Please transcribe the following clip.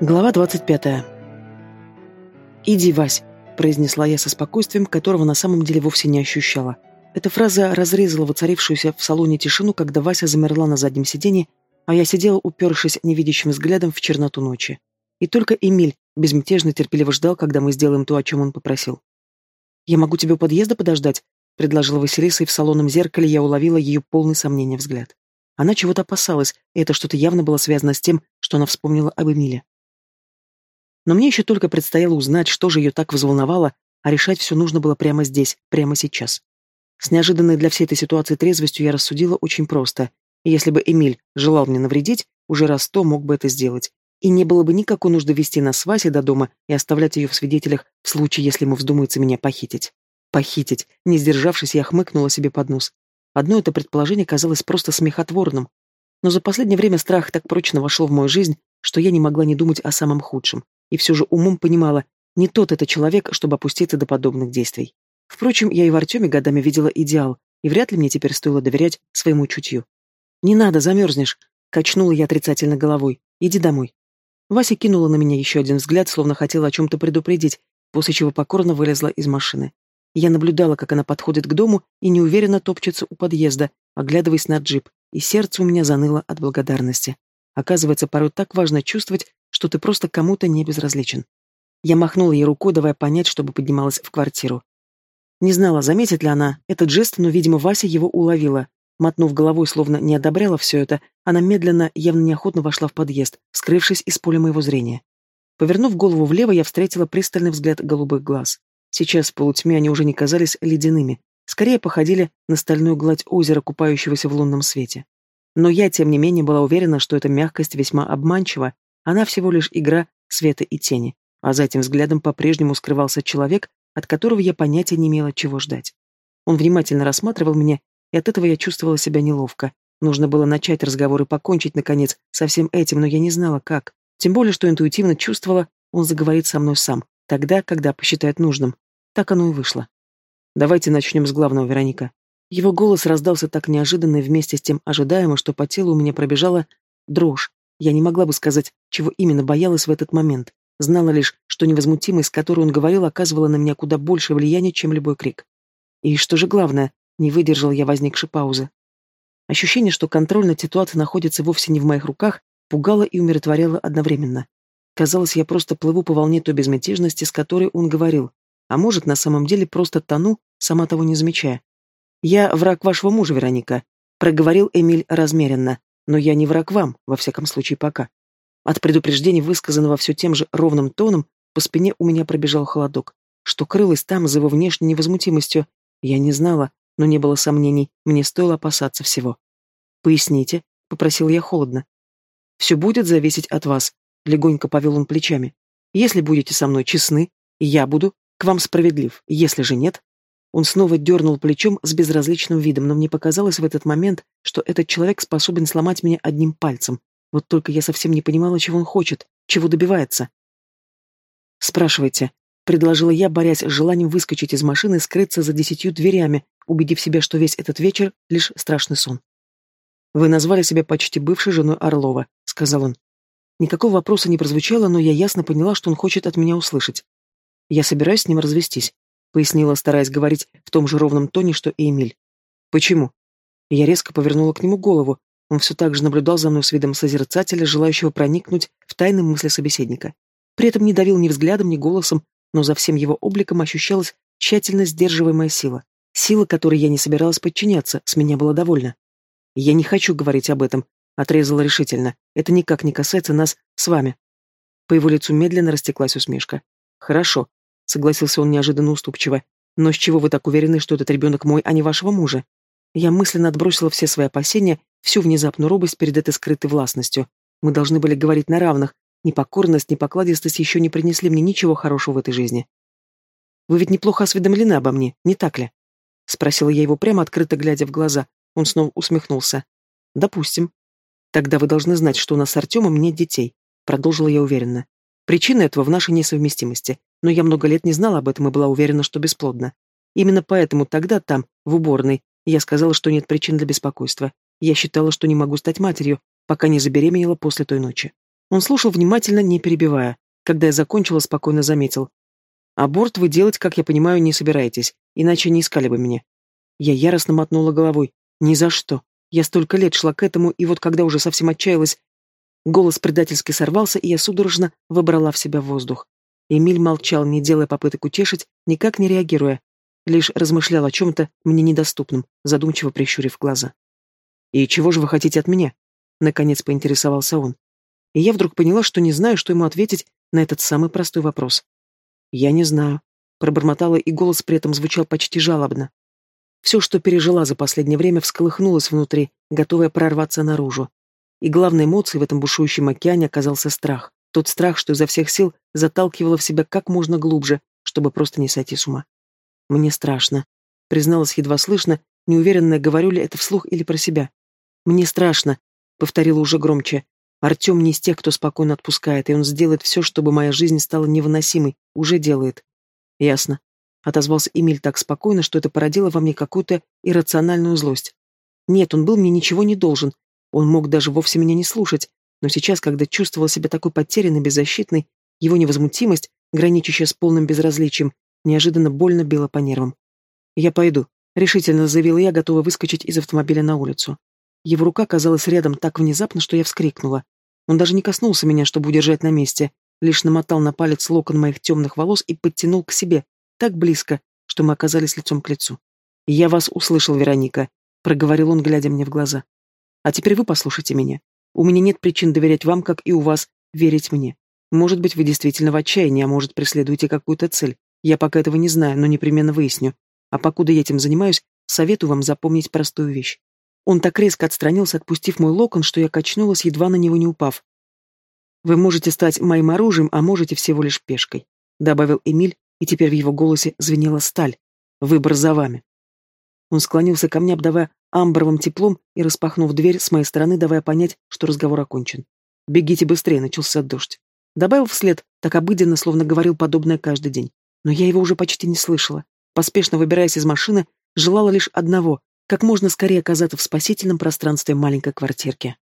Глава 25. «Иди, Вась», — произнесла я со спокойствием, которого на самом деле вовсе не ощущала. Эта фраза разрезала воцарившуюся в салоне тишину, когда Вася замерла на заднем сиденье, а я сидела, упершись невидящим взглядом в черноту ночи. И только Эмиль безмятежно терпеливо ждал, когда мы сделаем то, о чем он попросил. «Я могу тебе у подъезда подождать?» — предложила Василиса, и в салонном зеркале я уловила ее полный сомнения взгляд. Она чего-то опасалась, и это что-то явно было связано с тем, что она вспомнила об Эмиле. Но мне еще только предстояло узнать, что же ее так взволновало, а решать все нужно было прямо здесь, прямо сейчас. С неожиданной для всей этой ситуации трезвостью я рассудила очень просто. Если бы Эмиль желал мне навредить, уже раз сто мог бы это сделать. И не было бы никакой нужды вести нас с Васей до дома и оставлять ее в свидетелях в случае, если ему вздумается меня похитить. Похитить. Не сдержавшись, я хмыкнула себе под нос. Одно это предположение казалось просто смехотворным. Но за последнее время страх так прочно вошел в мою жизнь, что я не могла не думать о самом худшем и все же умом понимала, не тот это человек, чтобы опуститься до подобных действий. Впрочем, я и в Артеме годами видела идеал, и вряд ли мне теперь стоило доверять своему чутью. «Не надо, замерзнешь», — качнула я отрицательно головой. «Иди домой». Вася кинула на меня еще один взгляд, словно хотела о чем-то предупредить, после чего покорно вылезла из машины. Я наблюдала, как она подходит к дому и неуверенно топчется у подъезда, оглядываясь на джип, и сердце у меня заныло от благодарности. Оказывается, порой так важно чувствовать, что ты просто кому-то не безразличен. Я махнула ей рукой, давая понять, чтобы поднималась в квартиру. Не знала, заметит ли она этот жест, но, видимо, Вася его уловила. Мотнув головой, словно не одобряла все это, она медленно, явно неохотно вошла в подъезд, скрывшись из поля моего зрения. Повернув голову влево, я встретила пристальный взгляд голубых глаз. Сейчас в полутьме они уже не казались ледяными, скорее походили на стальную гладь озера, купающегося в лунном свете. Но я, тем не менее, была уверена, что эта мягкость весьма обманчива, она всего лишь игра света и тени, а за этим взглядом по-прежнему скрывался человек, от которого я понятия не имела, чего ждать. Он внимательно рассматривал меня, и от этого я чувствовала себя неловко. Нужно было начать разговор и покончить, наконец, со всем этим, но я не знала, как. Тем более, что интуитивно чувствовала, он заговорит со мной сам, тогда, когда посчитает нужным. Так оно и вышло. Давайте начнем с главного, Вероника. Его голос раздался так неожиданно и вместе с тем ожидаемо, что по телу у меня пробежала дрожь, я не могла бы сказать, чего именно боялась в этот момент. Знала лишь, что невозмутимость, с которой он говорил, оказывала на меня куда больше влияния, чем любой крик. И что же главное, не выдержал я возникшей паузы. Ощущение, что контроль над ситуацией находится вовсе не в моих руках, пугало и умиротворяло одновременно. Казалось, я просто плыву по волне той безмятежности, с которой он говорил, а может, на самом деле просто тону, сама того не замечая. «Я враг вашего мужа, Вероника», — проговорил Эмиль размеренно. Но я не враг вам, во всяком случае, пока. От предупреждения, высказанного все тем же ровным тоном, по спине у меня пробежал холодок. Что крылось там за его внешней невозмутимостью, я не знала, но не было сомнений, мне стоило опасаться всего. «Поясните», — попросил я холодно. «Все будет зависеть от вас», — легонько повел он плечами. «Если будете со мной честны, я буду к вам справедлив. Если же нет, он снова дернул плечом с безразличным видом, но мне показалось в этот момент, что этот человек способен сломать меня одним пальцем. Вот только я совсем не понимала, чего он хочет, чего добивается. «Спрашивайте», — предложила я, борясь с желанием выскочить из машины и скрыться за десятью дверями, убедив себя, что весь этот вечер — лишь страшный сон. «Вы назвали себя почти бывшей женой Орлова», — сказал он. Никакого вопроса не прозвучало, но я ясно поняла, что он хочет от меня услышать. Я собираюсь с ним развестись. — пояснила, стараясь говорить в том же ровном тоне, что и Эмиль. «Почему?» Я резко повернула к нему голову. Он все так же наблюдал за мной с видом созерцателя, желающего проникнуть в тайны мысли собеседника. При этом не давил ни взглядом, ни голосом, но за всем его обликом ощущалась тщательно сдерживаемая сила. Сила, которой я не собиралась подчиняться, с меня было довольно. «Я не хочу говорить об этом», — отрезала решительно. «Это никак не касается нас с вами». По его лицу медленно растеклась усмешка. «Хорошо, согласился он неожиданно уступчиво. Но с чего вы так уверены, что этот ребенок мой, а не вашего мужа? Я мысленно отбросила все свои опасения, всю внезапную робость перед этой скрытой властностью. Мы должны были говорить на равных. Ни покорность, ни покладистость еще не принесли мне ничего хорошего в этой жизни. Вы ведь неплохо осведомлены обо мне, не так ли? Спросила я его прямо открыто, глядя в глаза. Он снова усмехнулся. Допустим. Тогда вы должны знать, что у нас с Артемом нет детей. Продолжила я уверенно. Причина этого в нашей несовместимости но я много лет не знала об этом и была уверена, что бесплодна. Именно поэтому тогда там, в уборной, я сказала, что нет причин для беспокойства. Я считала, что не могу стать матерью, пока не забеременела после той ночи. Он слушал внимательно, не перебивая. Когда я закончила, спокойно заметил. «Аборт вы делать, как я понимаю, не собираетесь, иначе не искали бы меня». Я яростно мотнула головой. «Ни за что. Я столько лет шла к этому, и вот когда уже совсем отчаялась...» Голос предательски сорвался, и я судорожно выбрала в себя воздух. Эмиль молчал, не делая попыток утешить, никак не реагируя. Лишь размышлял о чем-то мне недоступном, задумчиво прищурив глаза. «И чего же вы хотите от меня?» Наконец поинтересовался он. И я вдруг поняла, что не знаю, что ему ответить на этот самый простой вопрос. «Я не знаю», — пробормотала, и голос при этом звучал почти жалобно. Все, что пережила за последнее время, всколыхнулось внутри, готовая прорваться наружу. И главной эмоцией в этом бушующем океане оказался страх. Тот страх, что изо всех сил заталкивала в себя как можно глубже, чтобы просто не сойти с ума. «Мне страшно», — призналась едва слышно, неуверенно, говорю ли это вслух или про себя. «Мне страшно», — повторила уже громче. «Артем не из тех, кто спокойно отпускает, и он сделает все, чтобы моя жизнь стала невыносимой. Уже делает». «Ясно», — отозвался Эмиль так спокойно, что это породило во мне какую-то иррациональную злость. «Нет, он был мне ничего не должен. Он мог даже вовсе меня не слушать, но сейчас, когда чувствовал себя такой потерянной, беззащитной, его невозмутимость, граничащая с полным безразличием, неожиданно больно била по нервам. «Я пойду», — решительно заявила я, готова выскочить из автомобиля на улицу. Его рука оказалась рядом так внезапно, что я вскрикнула. Он даже не коснулся меня, чтобы удержать на месте, лишь намотал на палец локон моих темных волос и подтянул к себе, так близко, что мы оказались лицом к лицу. «Я вас услышал, Вероника», — проговорил он, глядя мне в глаза. «А теперь вы послушайте меня. У меня нет причин доверять вам, как и у вас, верить мне. Может быть, вы действительно в отчаянии, а может, преследуете какую-то цель. Я пока этого не знаю, но непременно выясню. А покуда я этим занимаюсь, советую вам запомнить простую вещь. Он так резко отстранился, отпустив мой локон, что я качнулась, едва на него не упав. «Вы можете стать моим оружием, а можете всего лишь пешкой», — добавил Эмиль, и теперь в его голосе звенела сталь. «Выбор за вами». Он склонился ко мне, обдавая амбровым теплом и распахнув дверь с моей стороны, давая понять, что разговор окончен. «Бегите быстрее», — начался дождь. Добавил вслед, так обыденно, словно говорил подобное каждый день. Но я его уже почти не слышала. Поспешно выбираясь из машины, желала лишь одного — как можно скорее оказаться в спасительном пространстве маленькой квартирки.